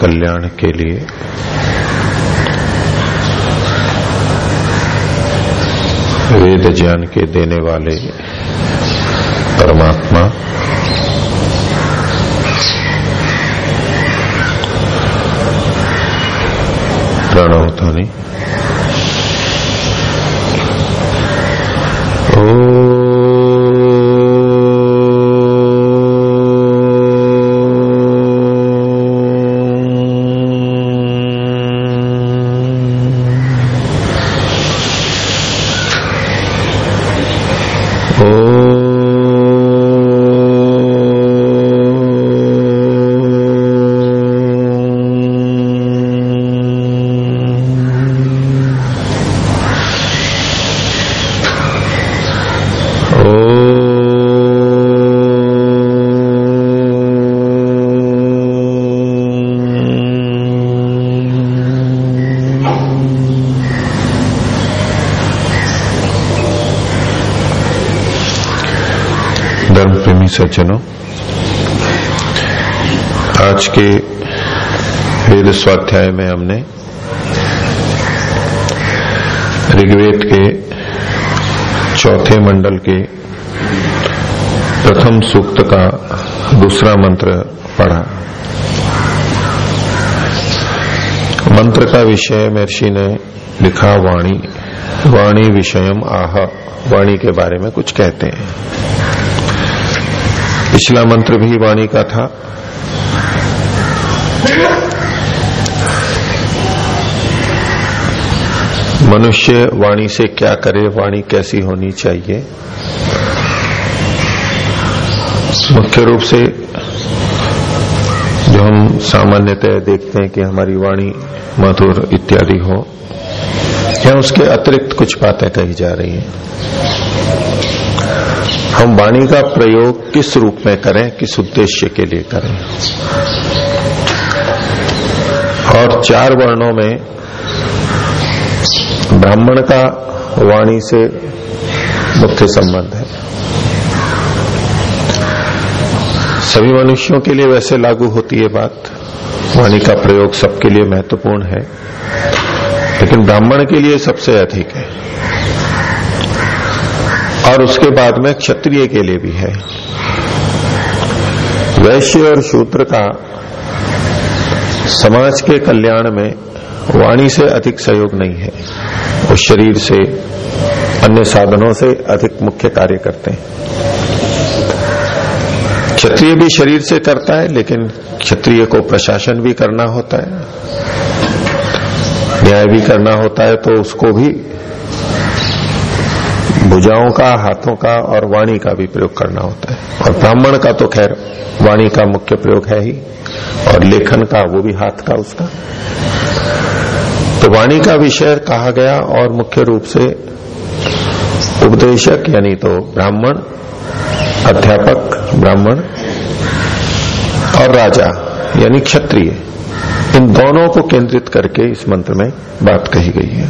कल्याण के लिए। वेद ज्ञान के देने वाले परमात्मा। प्रणव ध्वनि धर्म Oh. सज्जनों आज के वेद स्वाध्याय में हमने ऋग्वेद के चौथे मंडल के प्रथम सूक्त का दूसरा मंत्र पढ़ा। मंत्र का विषय महर्षि ने लिखा वाणी। वाणी विषयम आह। वाणी के बारे में कुछ कहते हैं। पिछला मंत्र भी वाणी का था। मनुष्य वाणी से क्या करे, वाणी कैसी होनी चाहिए? मुख्य रूप से जो हम सामान्यतः देखते हैं कि हमारी वाणी मधुर इत्यादि हो, या उसके अतिरिक्त कुछ बातें कही जा रही हैं। हम वाणी का प्रयोग किस रूप में करें, किस उद्देश्य के लिए करें? और चार वर्णों में ब्राह्मण का वाणी से मुख्य संबंध है। सभी मनुष्यों के लिए वैसे लागू होती है बात। वाणी का प्रयोग सबके लिए महत्वपूर्ण है, लेकिन ब्राह्मण के लिए सबसे अधिक है। और उसके बाद में क्षत्रिय के लिए भी है। वैश्य और शूद्र का समाज के कल्याण में वाणी से अधिक सहयोग नहीं है। वो शरीर से, अन्य साधनों से अधिक मुख्य कार्य करते हैं। क्षत्रिय भी शरीर से करता है, लेकिन क्षत्रिय को प्रशासन भी करना होता है। न्याय भी करना होता है तो उसको भी भुजाओं का, हाथों का और वाणी का भी प्रयोग करना होता है। और ब्राह्मण का तो खैर, वाणी का मुख्य प्रयोग है ही, और लेखन का, वो भी हाथ का उसका। तो वाणी का विषय कहा गया, और मुख्य रूप से उपदेशक, यानी तो ब्राह्मण, अध्यापक ब्राह्मण, और राजा, यानी क्षत्रिय, इन दोनों को केंद्रित करके इस मंत्र में बात कही गई है।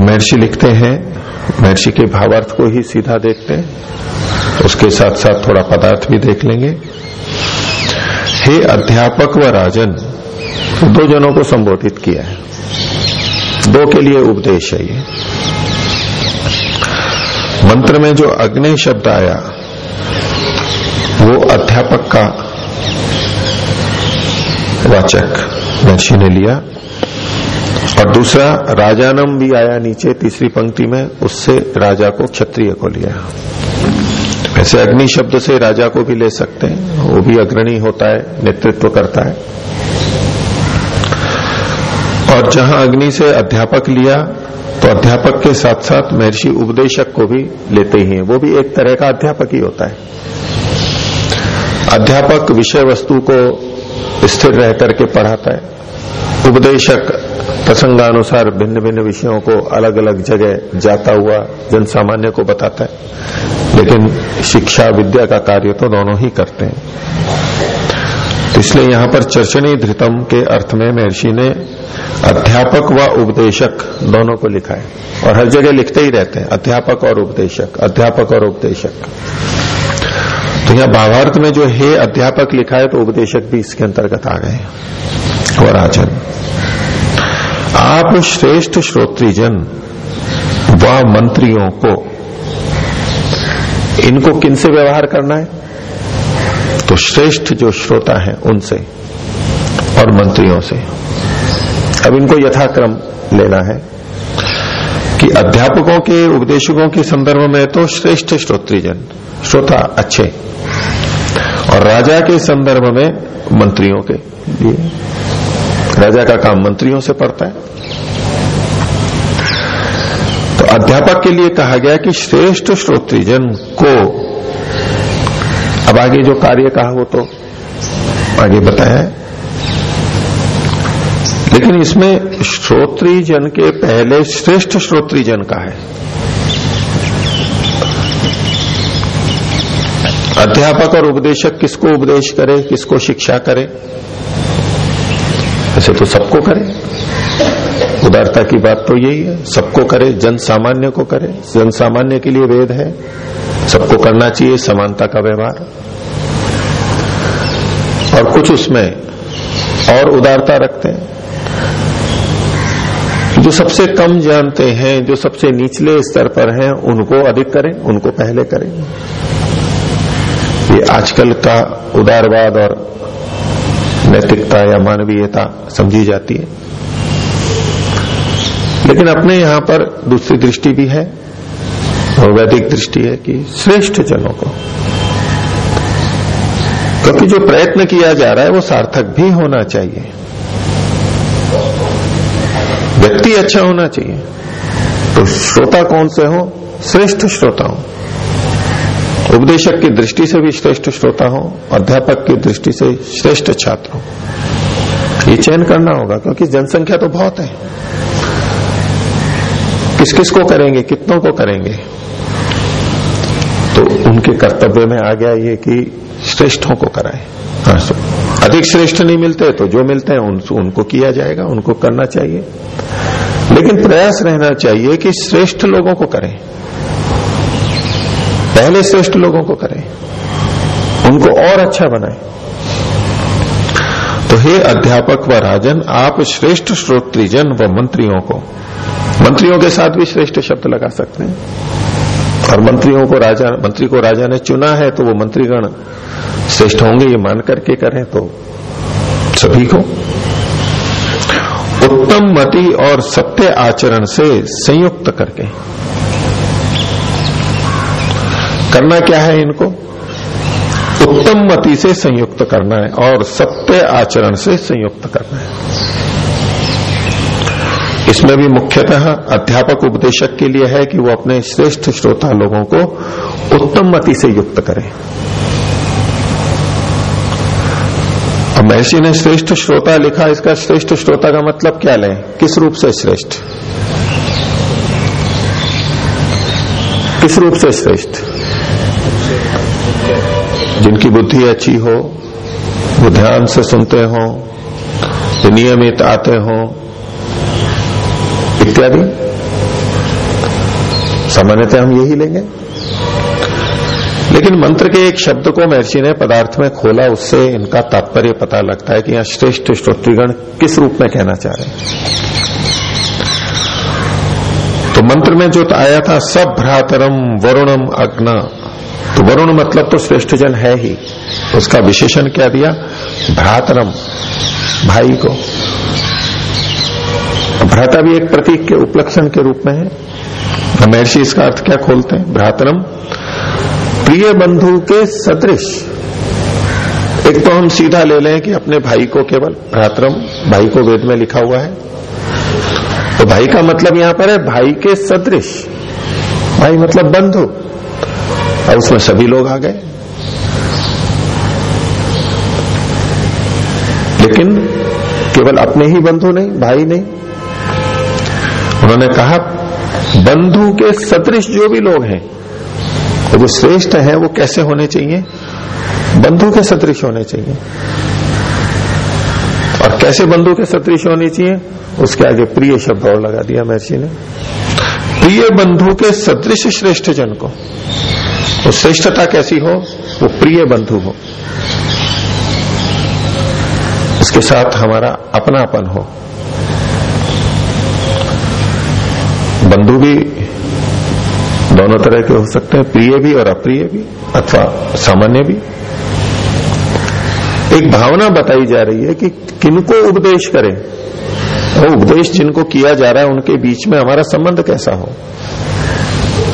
तो महर्षि लिखते हैं, महर्षि के भावार्थ को ही सीधा देखते हैं, उसके साथ साथ थोड़ा पदार्थ भी देख लेंगे। हे अध्यापक व राजन, दो जनों को संबोधित किया है। दो के लिए उपदेश है ये। मंत्र में जो अग्नि शब्द आया, वो अध्यापक का वाचक महर्षि ने लिया। और दूसरा, राजानम भी आया नीचे तीसरी पंक्ति में, उससे राजा को क्षत्रिय को लिया। वैसे अग्नि शब्द से राजा को भी ले सकते हैं, वो भी अग्रणी होता है, नेतृत्व करता है। और जहाँ अग्नि से अध्यापक लिया तो अध्यापक के साथ साथ महर्षि उपदेशक को भी लेते ही हैं। वो भी एक तरह का अध्यापक ही होता है। अध्यापक विषय वस्तु को स्थिर रह करके पढ़ाता है। उपदेशक प्रसंगानुसार भिन्न भिन्न विषयों को अलग अलग जगह जाता हुआ जन सामान्य को बताता है। लेकिन शिक्षा विद्या का कार्य तो दोनों ही करते हैं। तो इसलिए यहाँ पर चर्चनी धृतम के अर्थ में महर्षि ने अध्यापक व उपदेशक दोनों को लिखा है। और हर जगह लिखते ही रहते हैं, अध्यापक और उपदेशक, अध्यापक और उपदेशक। तो यहाँ भावार्थ में जो हे अध्यापक लिखा है तो उपदेशक भी इसके अंतर्गत आ गए और आचरण आप श्रेष्ठ श्रोत्रीजन व मंत्रियों को। इनको किनसे व्यवहार करना है? तो श्रेष्ठ जो श्रोता है, उनसे और मंत्रियों से। अब इनको यथाक्रम लेना है कि अध्यापकों के, उपदेशकों के संदर्भ में तो श्रेष्ठ श्रोत्रीजन, श्रोता अच्छे, और राजा के संदर्भ में मंत्रियों के लिए। राजा का काम मंत्रियों से पड़ता है। तो अध्यापक के लिए कहा गया कि श्रेष्ठ श्रोतृजन को अब आगे जो कार्य कहा वो तो आगे बताया। लेकिन इसमें श्रोत्रीजन के पहले श्रेष्ठ श्रोतृजन का है। अध्यापक और उपदेशक किसको उपदेश करे, किसको शिक्षा करे? ऐसे तो सबको करे। उदारता की बात तो यही है, सबको करे, जन सामान्य को करे। जन सामान्य के लिए वेद है, सबको करना चाहिए समानता का व्यवहार। और कुछ उसमें और उदारता रखते हैं। जो सबसे कम जानते हैं, जो सबसे निचले स्तर पर हैं, उनको अधिक करें, उनको पहले करें। ये आजकल का उदारवाद और नैतिकता या मानवीयता समझी जाती है। लेकिन अपने यहाँ पर दूसरी दृष्टि भी है, और वैदिक दृष्टि है कि श्रेष्ठ जनों को। क्योंकि जो प्रयत्न किया जा रहा है, वो सार्थक भी होना चाहिए। व्यक्ति अच्छा होना चाहिए। तो श्रोता कौन से हो? श्रेष्ठ श्रोता हो। उपदेशक की दृष्टि से भी श्रेष्ठ श्रोता हो अध्यापक की दृष्टि से श्रेष्ठ छात्र हो। ये चयन करना होगा क्योंकि जनसंख्या तो बहुत है। किस किस को करेंगे कितनों को करेंगे? तो उनके कर्तव्य में आ गया ये कि श्रेष्ठों को कराए। हाँ अधिक श्रेष्ठ नहीं मिलते तो जो मिलते हैं उन, उनको किया जाएगा उनको करना चाहिए। लेकिन प्रयास रहना चाहिए कि श्रेष्ठ लोगों को करें। पहले श्रेष्ठ लोगों को करें। उनको और अच्छा बनाए। तो हे अध्यापक व राजन, आप श्रेष्ठ श्रोत्रीजन व मंत्रियों को, मंत्रियों के साथ भी श्रेष्ठ शब्द लगा सकते हैं। और मंत्रियों को राजा, मंत्री को राजा ने चुना है तो वो मंत्रीगण श्रेष्ठ होंगे, ये मान करके करें तो सभी को। उत्तम मति और सत्य आचरण से संयुक्त करके। करना क्या है इनको? उत्तम मति से संयुक्त करना है और सत्य आचरण से संयुक्त करना है। इसमें भी मुख्यतः अध्यापक उपदेशक के लिए है कि वो अपने श्रेष्ठ श्रोता लोगों को उत्तम मति से युक्त करें। अब महर्षि ने श्रेष्ठ श्रोता लिखा, इसका श्रेष्ठ श्रोता का मतलब क्या लें? किस रूप से श्रेष्ठ? किस रूप से श्रेष्ठ? जिनकी बुद्धि अच्छी हो, वो ध्यान से सुनते हो नियमित आते हो, इत्यादि। सामान्यतः हम यही लेंगे। लेकिन मंत्र के एक शब्द को महर्षि ने पदार्थ में खोला, उससे इनका तात्पर्य पता लगता है कि यहाँ श्रेष्ठ श्रोत्रीगण किस रूप में कहना चाह रहे हैं। तो मंत्र में जो आया था, सब भ्रातरम वरुणम अग्न। तो वरुण मतलब तो श्रेष्ठ जन है ही। उसका विशेषण क्या दिया? भ्रातरम, भाई को। भ्राता भी एक प्रतीक के उपलक्षण के रूप में है। महर्षि इसका अर्थ क्या खोलते हैं? भ्रातरम, प्रिय बंधु के सदृश। एक तो हम सीधा ले लें कि अपने भाई को केवल भ्रातरम, भाई को वेद में लिखा हुआ है। तो भाई का मतलब यहाँ पर है भाई के सदृश। भाई मतलब बंधु। और उसमें सभी लोग आ गए। लेकिन केवल अपने ही बंधु नहीं, भाई नहीं। उन्होंने कहा, बंधु के सदृश जो भी लोग हैं तो जो श्रेष्ठ हैं, वो कैसे होने चाहिए? बंधु के सदृश होने चाहिए। और कैसे बंधु के सदृश होने चाहिए? उसके आगे प्रिय शब्द और लगा दिया महर्षि ने। प्रिय बंधु के सदृश श्रेष्ठ जन को। वो श्रेष्ठता कैसी हो? वो प्रिय बंधु हो। उसके साथ हमारा अपनापन हो। बंधु भी दोनों तरह के हो सकते हैं, प्रिय भी और अप्रिय भी, अथवा सामान्य भी। एक भावना बताई जा रही है कि किनको उपदेश करें? वो उपदेश जिनको किया जा रहा है, उनके बीच में हमारा संबंध कैसा हो?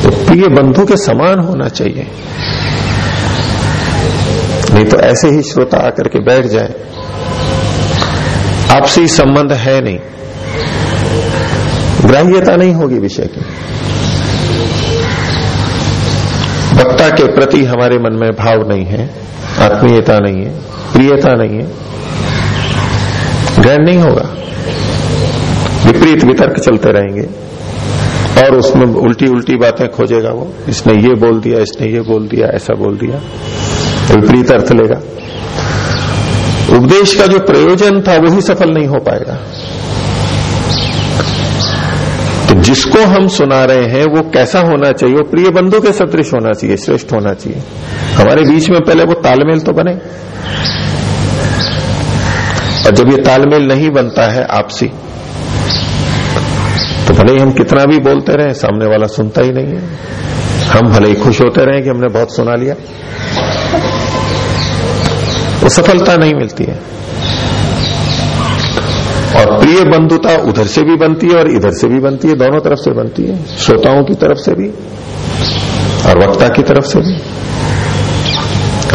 तो प्रिय बंधु के समान होना चाहिए। नहीं तो ऐसे ही श्रोता आकर के बैठ जाए। आपसी संबंध है नहीं। ग्राह्यता नहीं होगी विषय की। वक्ता के प्रति हमारे मन में भाव नहीं है, आत्मीयता नहीं है, प्रियता नहीं है। ग्रहण नहीं होगा। विपरीत वितर्क चलते रहेंगे। और उसमें उल्टी उल्टी बातें खोजेगा वो, इसने ये बोल दिया, इसने ये बोल दिया, ऐसा बोल दिया, विपरीत अर्थ लेगा। उपदेश का जो प्रयोजन था, वही सफल नहीं हो पाएगा। तो जिसको हम सुना रहे हैं, वो कैसा होना चाहिए? वो प्रिय बंधु के सदृश होना चाहिए, श्रेष्ठ होना चाहिए। हमारे बीच में पहले वो तालमेल तो बने। और जब ये तालमेल नहीं बनता है आपसी तो भले ही हम कितना भी बोलते रहे, सामने वाला सुनता ही नहीं है। हम भले ही खुश होते रहे कि हमने बहुत सुना लिया। वो सफलता नहीं मिलती है। और प्रिय बंधुता उधर से भी बनती है और इधर से भी बनती है, दोनों तरफ़ से बनती है, श्रोताओं की तरफ़ से भी और वक्ता की तरफ़ से भी।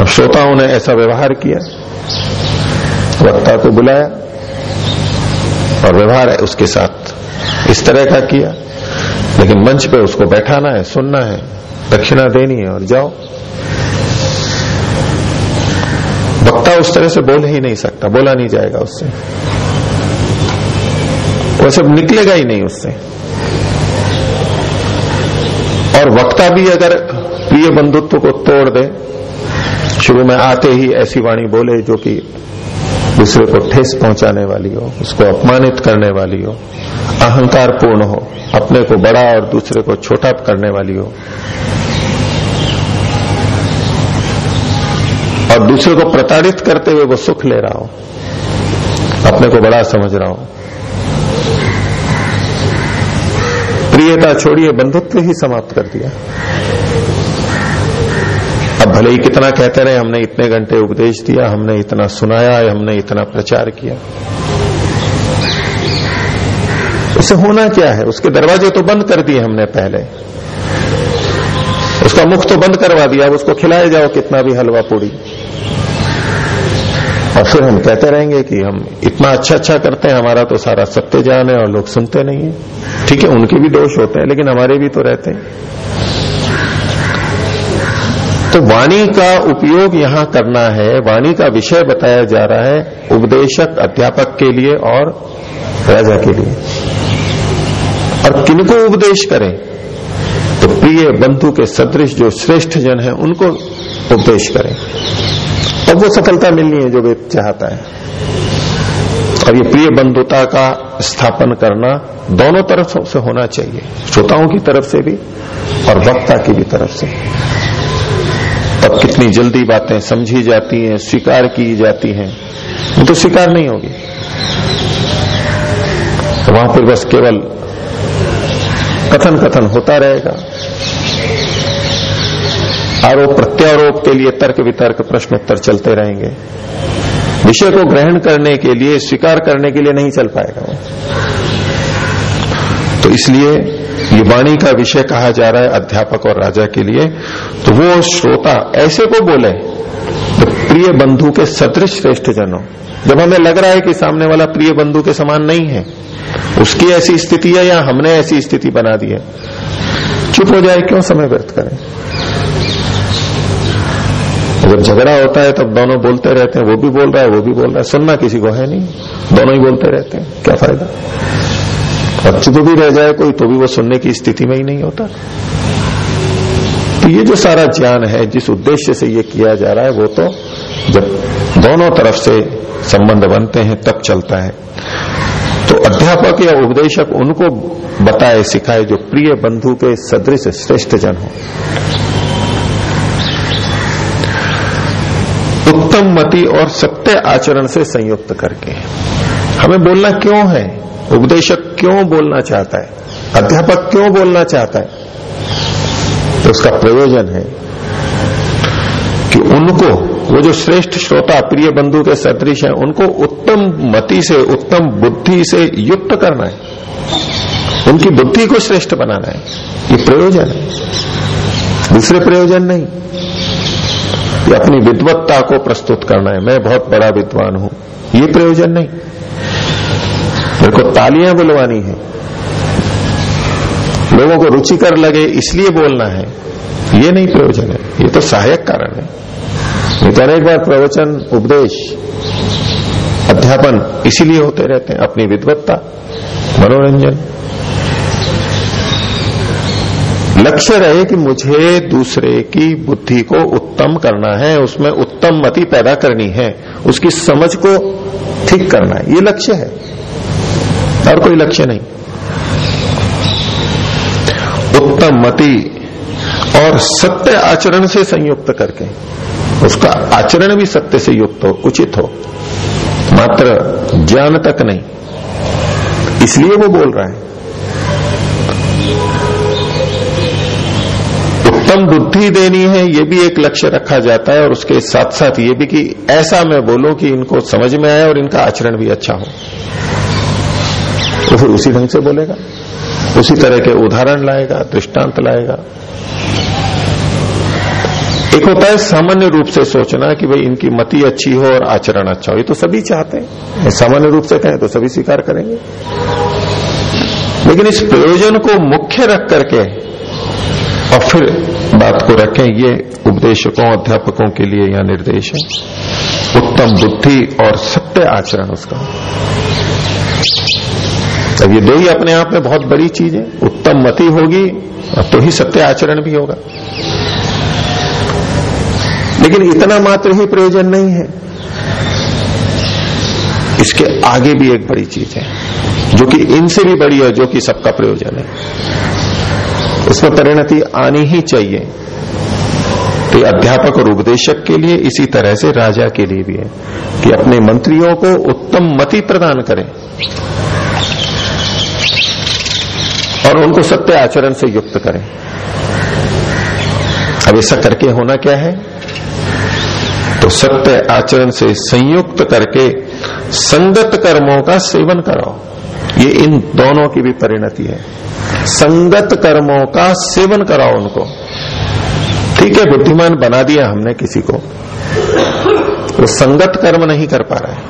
अब श्रोताओं ने ऐसा व्यवहार किया, वक्ता को बुलाया और व्यवहार है उसके साथ। इस तरह का किया। लेकिन मंच पे उसको बैठाना है, सुनना है, दक्षिणा देनी है और जाओ। वक्ता उस तरह से बोल ही नहीं सकता, बोला नहीं जाएगा उससे। वो सब निकलेगा ही नहीं उससे। और वक्ता भी अगर प्रिय बंधुत्व को तोड़ दे, शुरू में आते ही ऐसी वाणी बोले जो कि दूसरे को ठेस पहुँचाने वाली हो, उसको अपमानित करने वाली हो अहंकार पूर्ण हो, अपने को बड़ा और दूसरे को छोटा करने वाली हो। और दूसरे को प्रताड़ित करते हुए वो सुख ले रहा हो, अपने को बड़ा समझ रहा हो। प्रियता छोड़िए, बंधुत्व ही समाप्त कर दिया। अब भले ही कितना कहते रहे, हमने इतने घंटे उपदेश दिया, हमने इतना सुनाया, हमने इतना प्रचार किया। उसे होना क्या है? उसके दरवाजे तो बंद कर दिए हमने पहले। उसका मुख तो बंद करवा दिया, अब उसको खिलाए जाओ कितना भी हलवा पूड़ी। और फिर हम कहते रहेंगे कि हम इतना अच्छा अच्छा करते हैं, हमारा तो सारा सत्य जान है और लोग सुनते नहीं है। ठीक है, उनके भी दोष होते हैं, लेकिन हमारे भी तो रहते हैं। तो वाणी का उपयोग यहाँ करना है, वाणी का विषय बताया जा रहा है उपदेशक, अध्यापक के लिए और राजा के लिए। और किनको उपदेश करें? तो प्रिय बंधु के सदृश जो श्रेष्ठ जन है, उनको उपदेश करें। और वो सफलता मिलनी है जो वे चाहता है। और ये प्रिय बंधुता का स्थापन करना दोनों तरफ़ से होना चाहिए। श्रोताओं की तरफ़ से भी और वक्ता की भी तरफ़ से। तब कितनी जल्दी बातें समझी जाती हैं, स्वीकार की जाती हैं। वो तो स्वीकार नहीं होगी। तो वहाँ पर बस केवल कथन कथन होता रहेगा। आरोप प्रत्यारोप के लिए तर्क वितर्क प्रश्नोत्तर चलते रहेंगे। विषय को ग्रहण करने के लिए, स्वीकार करने के लिए नहीं चल पाएगा तो इसलिए ये वाणी का विषय कहा जा रहा है अध्यापक और राजा के लिए। तो वो श्रोता ऐसे को बोले तो प्रिय बंधु के सदृश श्रेष्ठ जनो जब हमें लग रहा है कि सामने वाला प्रिय बंधु के समान नहीं है, उसकी ऐसी स्थिति है या हमने ऐसी स्थिति बना दी है? चुप हो जाए, क्यों समय व्यर्थ करें? जब झगड़ा होता है, तब दोनों बोलते रहते हैं, वो भी बोल रहा है, वो भी बोल रहा है। सुनना किसी को है नहीं। दोनों ही बोलते रहते हैं। क्या फ़ायदा? और चुप भी रह जाए कोई तो भी वो सुनने की स्थिति में ही नहीं होता। तो ये जो सारा ज्ञान है, जिस उद्देश्य से ये किया जा रहा है, वो तो जब दोनों तरफ़ से संबंध बनते हैं, तब चलता है। तो अध्यापक या उपदेशक उनको बताए, सिखाए जो प्रिय बंधु के सदृश श्रेष्ठ जन हो। उत्तम मति और सत्य आचरण से संयुक्त करके। हमें बोलना क्यों है? उपदेशक क्यों बोलना चाहता है? अध्यापक क्यों बोलना चाहता है? तो उसका प्रयोजन है कि उनको वो जो श्रेष्ठ श्रोता, प्रिय बंधु के सदृश हैं, उनको उत्तम मति से, उत्तम बुद्धि से युक्त करना है। उनकी बुद्धि को श्रेष्ठ बनाना है। ये प्रयोजन है। दूसरे प्रयोजन नहीं। ये अपनी विद्वत्ता को प्रस्तुत करना है। मैं बहुत बड़ा विद्वान हूँ। ये प्रयोजन नहीं। मेरे को तालियाँ बुलवानी है। लोगों को रुचिकर लगे, इसलिए बोलना है। ये नहीं प्रयोजन है। ये तो सहायक कारण है। नहीं तो अनेक बार प्रवचन, उपदेश, अध्यापन इसीलिए होते रहते हैं, अपनी विद्वत्ता, मनोरंजन। लक्ष्य रहे कि मुझे दूसरे की बुद्धि को उत्तम करना है, उसमें उत्तम मति पैदा करनी है, उसकी समझ को ठीक करना है, ये लक्ष्य है। और कोई लक्ष्य नहीं। उत्तम मति और सत्य आचरण से संयुक्त करके उसका आचरण भी सत्य से युक्त हो, उचित हो। मात्र ज्ञान तक नहीं। इसलिए वो बोल रहा है। उत्तम बुद्धि देनी है, ये भी एक लक्ष्य रखा जाता है, और उसके साथ साथ ये भी कि ऐसा मैं बोलूँ कि इनको समझ में आए और इनका आचरण भी अच्छा हो। तो फिर उसी ढंग से बोलेगा। उसी तरह के उदाहरण लाएगा, दृष्टांत लाएगा। एक होता है सामान्य रूप से सोचना कि भाई इनकी मति अच्छी हो और आचरण अच्छा हो, ये तो सभी चाहते हैं। सामान्य रूप से कहें तो सभी स्वीकार करेंगे। लेकिन इस प्रयोजन को मुख्य रख करके और फिर बात को रखें, ये उपदेशकों, अध्यापकों के लिए यह निर्देश है। उत्तम बुद्धि और सत्य आचरण उसका। अब ये दो ही अपने आप में बहुत बड़ी चीज़ है। उत्तम मति होगी तो ही सत्य आचरण भी होगा। लेकिन इतना मात्र ही प्रयोजन नहीं है। इसके आगे भी एक बड़ी चीज़ है, जो कि इनसे भी बड़ी है, जो कि सबका प्रयोजन है। उसमें परिणति आनी ही चाहिए। तो अध्यापक और उपदेशक के लिए इसी तरह से राजा के लिए भी है, कि अपने मंत्रियों को उत्तम मति प्रदान करें। और उनको सत्य आचरण से युक्त करें। अब ऐसा करके होना क्या है? तो सत्य आचरण से संयुक्त करके संगत कर्मों का सेवन कराओ ये इन दोनों की भी परिणति है। संगत कर्मों का सेवन कराओ उनको। ठीक है, बुद्धिमान बना दिया हमने किसी को। वो संगत कर्म नहीं कर पा रहा है।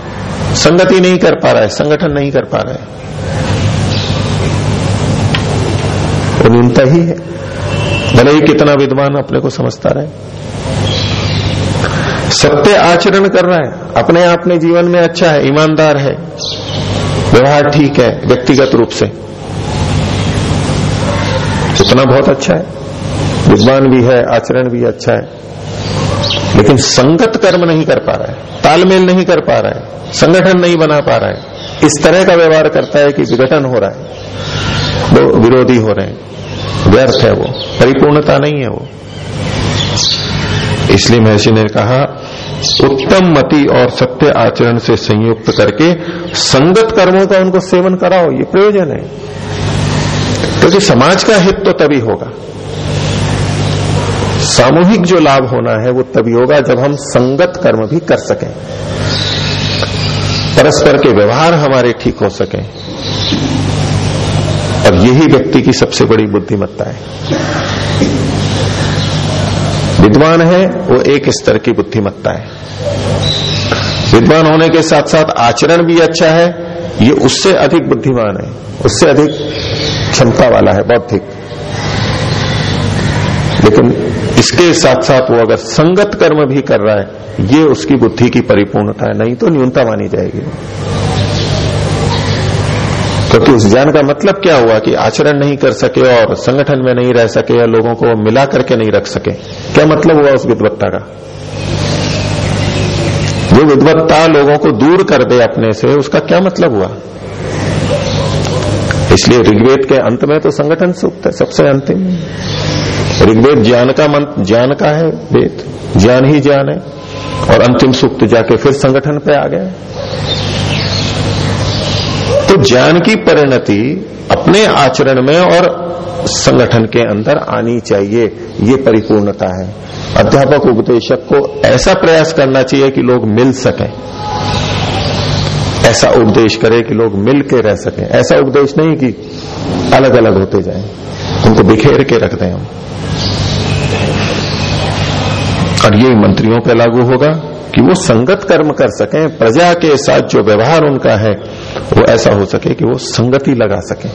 संगति नहीं कर पा रहा है, संगठन नहीं कर पा रहा है। न्यूनता ही है। भले ही कितना विद्वान अपने को समझता रहे। सत्य आचरण कर रहा है। अपने अपने जीवन में अच्छा है, ईमानदार है। व्यवहार ठीक है, व्यक्तिगत रूप से। उतना बहुत अच्छा है। विद्वान भी है, आचरण भी अच्छा है। लेकिन संगत कर्म नहीं कर पा रहा है, तालमेल नहीं कर पा रहा है, संगठन नहीं बना पा रहा है। इस तरह का व्यवहार करता है कि विघटन हो रहा है। दो विरोधी हो रहे हैं। व्यर्थ है वो, परिपूर्णता नहीं है वो। इसलिए महर्षि ने कहा, उत्तम मति और सत्य आचरण से संयुक्त करके संगत कर्मों का उनको सेवन कराओ, ये प्रयोजन है। क्योंकि तो समाज का हित तो तभी होगा। सामूहिक जो लाभ होना है, वो तभी होगा जब हम संगत कर्म भी कर सकें। परस्पर के व्यवहार हमारे ठीक हो सके। और यही व्यक्ति की सबसे बड़ी बुद्धिमत्ता है। विद्वान है, वो एक स्तर की बुद्धिमत्ता है। विद्वान होने के साथ साथ आचरण भी अच्छा है, ये उससे अधिक बुद्धिमान है, उससे अधिक क्षमता वाला है, बौद्धिक। लेकिन इसके साथ साथ वो अगर संगत कर्म भी कर रहा है, ये उसकी बुद्धि की परिपूर्णता है, नहीं तो न्यूनता मानी जाएगी। क्योंकि तो उस ज्ञान का मतलब क्या हुआ कि आचरण नहीं कर सके और संगठन में नहीं रह सके या लोगों को मिला करके नहीं रख सके? क्या मतलब हुआ उस विद्वत्ता का? जो विद्वत्ता लोगों को दूर कर दे अपने से, उसका क्या मतलब हुआ? इसलिए ऋग्वेद के अंत में तो संगठन सूक्त है, सबसे अंतिम। ऋग्वेद ज्ञान का मंत्र ज्ञान का है वेद। ज्ञान ही ज्ञान है, और अंतिम सूक्त जाके फिर संगठन पे आ गए तो ज्ञान की परिणति अपने आचरण में और संगठन के अंदर आनी चाहिए, ये परिपूर्णता है। अध्यापक उपदेशक को ऐसा प्रयास करना चाहिए कि लोग मिल सके। ऐसा उपदेश करे कि लोग मिल के रह सके। ऐसा उपदेश नहीं कि अलग अलग होते जाएँ। उनको बिखेर के रख दें हम। और ये मंत्रियों पर लागू होगा कि वो संगत कर्म कर सकें, प्रजा के साथ जो व्यवहार उनका है, वो ऐसा हो सके कि वो संगति लगा सके।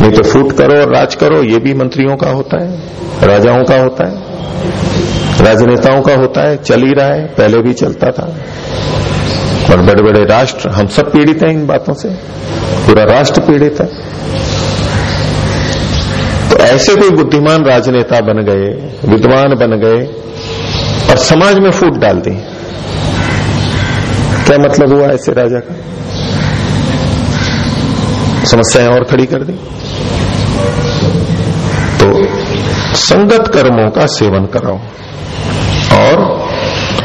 नहीं तो फूट करो और राज करो, ये भी मंत्रियों का होता है, राजाओं का होता है, राजनेताओं का होता है, चल ही रहा है, पहले भी चलता था। और बड़े बड़े राष्ट्र, हम सब पीड़ित हैं इन बातों से, पूरा राष्ट्र पीड़ित है। तो ऐसे कोई बुद्धिमान राजनेता बन गए, विद्वान बन गए, और समाज में फूट डाल दी। क्या मतलब हुआ ऐसे राजा का? समस्याएँ और खड़ी कर दी। तो संगत कर्मों का सेवन कराओ। और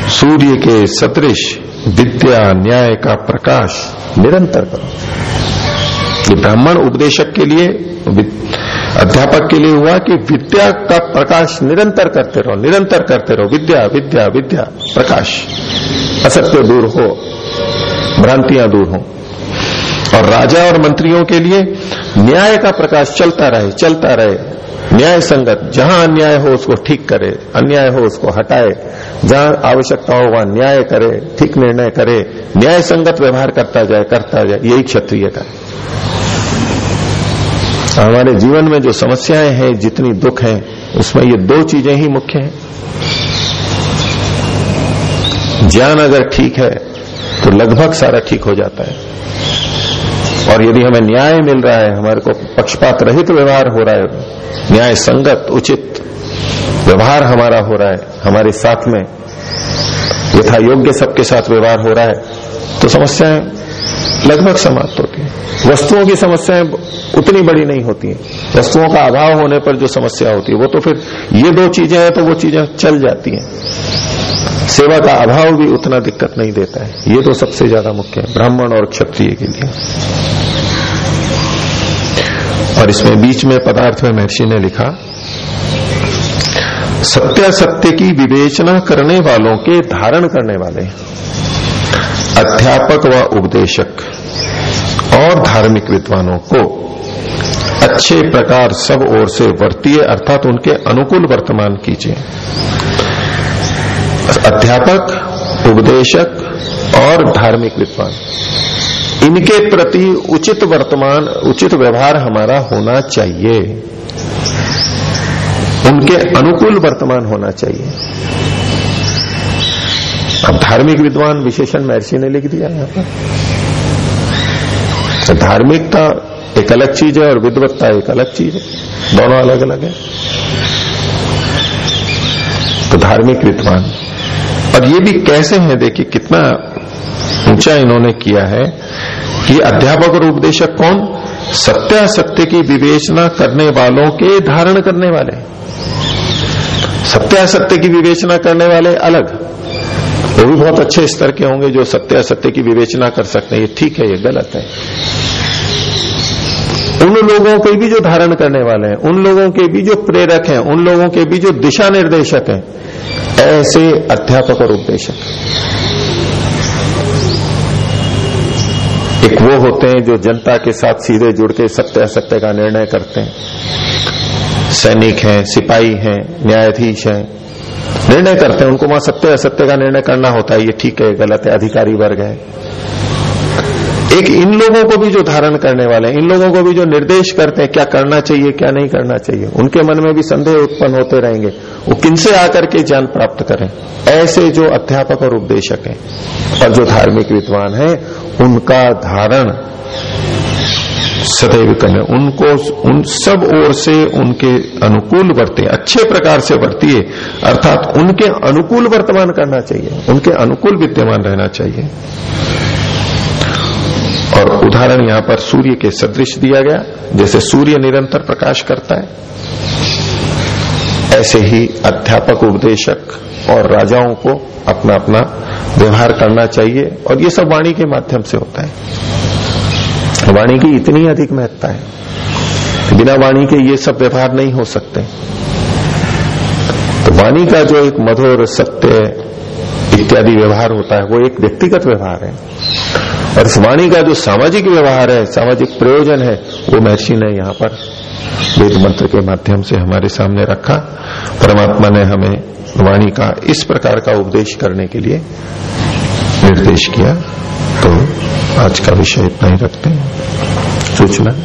सूर्य के सदृश विद्या न्याय का प्रकाश निरंतर करो। ये ब्राह्मण उपदेशक के लिए अध्यापक के लिए हुआ कि विद्या का प्रकाश निरंतर करते रहो, निरंतर करते रहो। विद्या विद्या विद्या, प्रकाश। असत्य दूर हो, भ्रांतियाँ दूर हो। और राजा और मंत्रियों के लिए न्याय का प्रकाश चलता रहे चलता रहे। न्याय संगत, जहाँ अन्याय हो उसको ठीक करे, अन्याय हो उसको हटाए। जहाँ आवश्यकता हो वहाँ न्याय करे, ठीक निर्णय करे, न्याय संगत व्यवहार करता जाए करता जाए, यही क्षत्रिय का। हमारे जीवन में जो समस्याएँ हैं, जितनी दुख है, उसमें ये दो चीज़ें ही मुख्य हैं। ज्ञान अगर ठीक है तो लगभग सारा ठीक हो जाता है। और यदि हमें न्याय मिल रहा है, हमारे को पक्षपात रहित व्यवहार हो रहा है, न्याय संगत, उचित व्यवहार हमारा हो रहा है, हमारे साथ में यथा योग्य सबके साथ व्यवहार हो रहा है तो समस्याएँ लगभग समाप्त होती है। वस्तुओं की समस्याएँ उतनी बड़ी नहीं होती है। वस्तुओं का अभाव होने पर जो समस्या होती है, वो तो फिर ये दो चीज़ें हैं तो वो चीज़ें चल जाती हैं। सेवा का अभाव भी उतना दिक्कत नहीं देता है। ये तो सबसे ज़्यादा मुख्य है, ब्राह्मण और क्षत्रिय के लिए। और इसमें बीच में पदार्थ में महर्षि ने लिखा सत्यासत्य की विवेचना करने वालों के धारण करने वाले, अध्यापक व उपदेशक और धार्मिक विद्वानों को अच्छे प्रकार सब ओर से वर्तीय अर्थात उनके अनुकूल वर्तमान कीजिए। अध्यापक, उपदेशक और धार्मिक विद्वान। इनके प्रति उचित वर्तमान, उचित व्यवहार हमारा होना चाहिए। उनके अनुकूल वर्तमान होना चाहिए। अब धार्मिक विद्वान विशेषण महर्षि ने लिख दिया यहाँ पर। तो धार्मिकता एक अलग चीज़ है और विद्वत्ता एक अलग चीज़ है। दोनों अलग अलग है। तो धार्मिक विद्वान। और ये भी कैसे है? देखिए, कितना ऊँचा इन्होंने किया है। कि अध्यापक और उपदेशक कौन? सत्यासत्य की विवेचना करने वालों के धारण करने वाले। सत्य सत्यासत्य की विवेचना करने वाले अलग। वो भी बहुत अच्छे स्तर के होंगे जो सत्य असत्य की विवेचना कर सकते हैं। ये ठीक है, ये गलत है। उन लोगों के भी जो धारण करने वाले हैं, उन लोगों के भी जो प्रेरक हैं, उन लोगों के भी जो दिशा निर्देशक हैं, ऐसे अध्यापक और उपदेशक। एक वो होते हैं जो जनता के साथ सीधे जुड़ के सत्य, असत्य का निर्णय करते हैं। सैनिक हैं, सिपाही हैं, न्यायाधीश हैं, निर्णय करते हैं। उनको वहाँ सत्य, असत्य का निर्णय करना होता है। ये ठीक है, गलत है, अधिकारी वर्ग है। एक इन लोगों को भी जो धारण करने वाले हैं, इन लोगों को भी जो निर्देश करते हैं क्या करना चाहिए, क्या नहीं करना चाहिए, उनके मन में भी संदेह उत्पन्न होते रहेंगे। वो किनसे आकर के ज्ञान प्राप्त करें? ऐसे जो अध्यापक और उपदेशक हैं और जो धार्मिक विद्वान हैं, उनका धारण सदैव करें। उनको, उन सब ओर से उनके अनुकूल वर्ते, अच्छे प्रकार से वर्तिए, अर्थात उनके अनुकूल वर्तमान करना चाहिए, उनके अनुकूल विद्यमान रहना चाहिए। और उदाहरण यहाँ पर सूर्य के सदृश दिया गया, जैसे सूर्य निरंतर प्रकाश करता है। ऐसे ही अध्यापक, उपदेशक और राजाओं को अपना अपना व्यवहार करना चाहिए और ये सब वाणी के माध्यम से होता है। वाणी की इतनी अधिक महत्ता है बिना वाणी के ये सब व्यवहार नहीं हो सकते। तो वाणी का जो एक मधुर, सत्य इत्यादि व्यवहार होता है, वो एक व्यक्तिगत व्यवहार है। और इस वाणी का जो सामाजिक व्यवहार है, सामाजिक प्रयोजन है, वो महर्षि ने यहाँ पर वेद मंत्र के माध्यम से हमारे सामने रखा। परमात्मा ने हमें वाणी का इस प्रकार का उपदेश करने के लिए निर्देश किया। तो आज का विषय इतना ही रखते हैं। सूचना?